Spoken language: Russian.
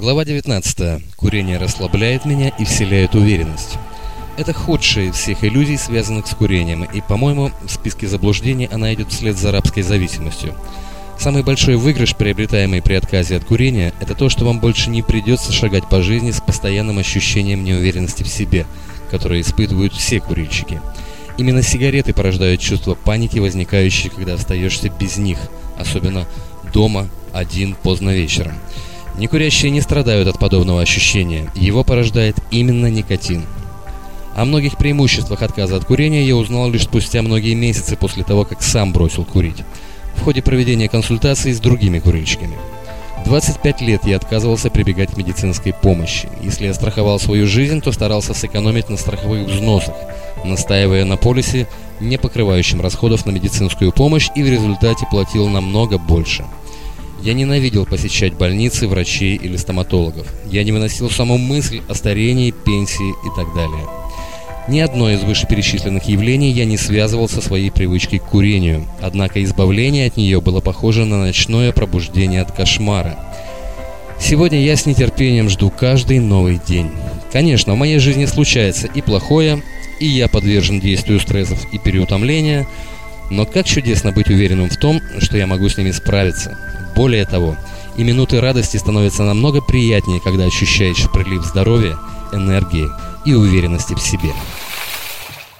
Глава 19. Курение расслабляет меня и вселяет уверенность. Это худшая из всех иллюзий, связанных с курением, и, по-моему, в списке заблуждений она идет вслед за рабской зависимостью. Самый большой выигрыш, приобретаемый при отказе от курения, это то, что вам больше не придется шагать по жизни с постоянным ощущением неуверенности в себе, которое испытывают все курильщики. Именно сигареты порождают чувство паники, возникающее, когда остаешься без них, особенно дома, один, поздно вечером. Некурящие не страдают от подобного ощущения, его порождает именно никотин. О многих преимуществах отказа от курения я узнал лишь спустя многие месяцы после того, как сам бросил курить, в ходе проведения консультаций с другими курильщиками. 25 лет я отказывался прибегать к медицинской помощи. Если я страховал свою жизнь, то старался сэкономить на страховых взносах, настаивая на полисе, не покрывающем расходов на медицинскую помощь, и в результате платил намного больше – я ненавидел посещать больницы, врачей или стоматологов. Я не выносил саму мысль о старении, пенсии и так далее. Ни одно из вышеперечисленных явлений я не связывал со своей привычкой к курению, однако избавление от нее было похоже на ночное пробуждение от кошмара. Сегодня я с нетерпением жду каждый новый день. Конечно, в моей жизни случается и плохое, и я подвержен действию стрессов и переутомления, но как чудесно быть уверенным в том, что я могу с ними справиться. Более того, и минуты радости становятся намного приятнее, когда ощущаешь прилив здоровья, энергии и уверенности в себе.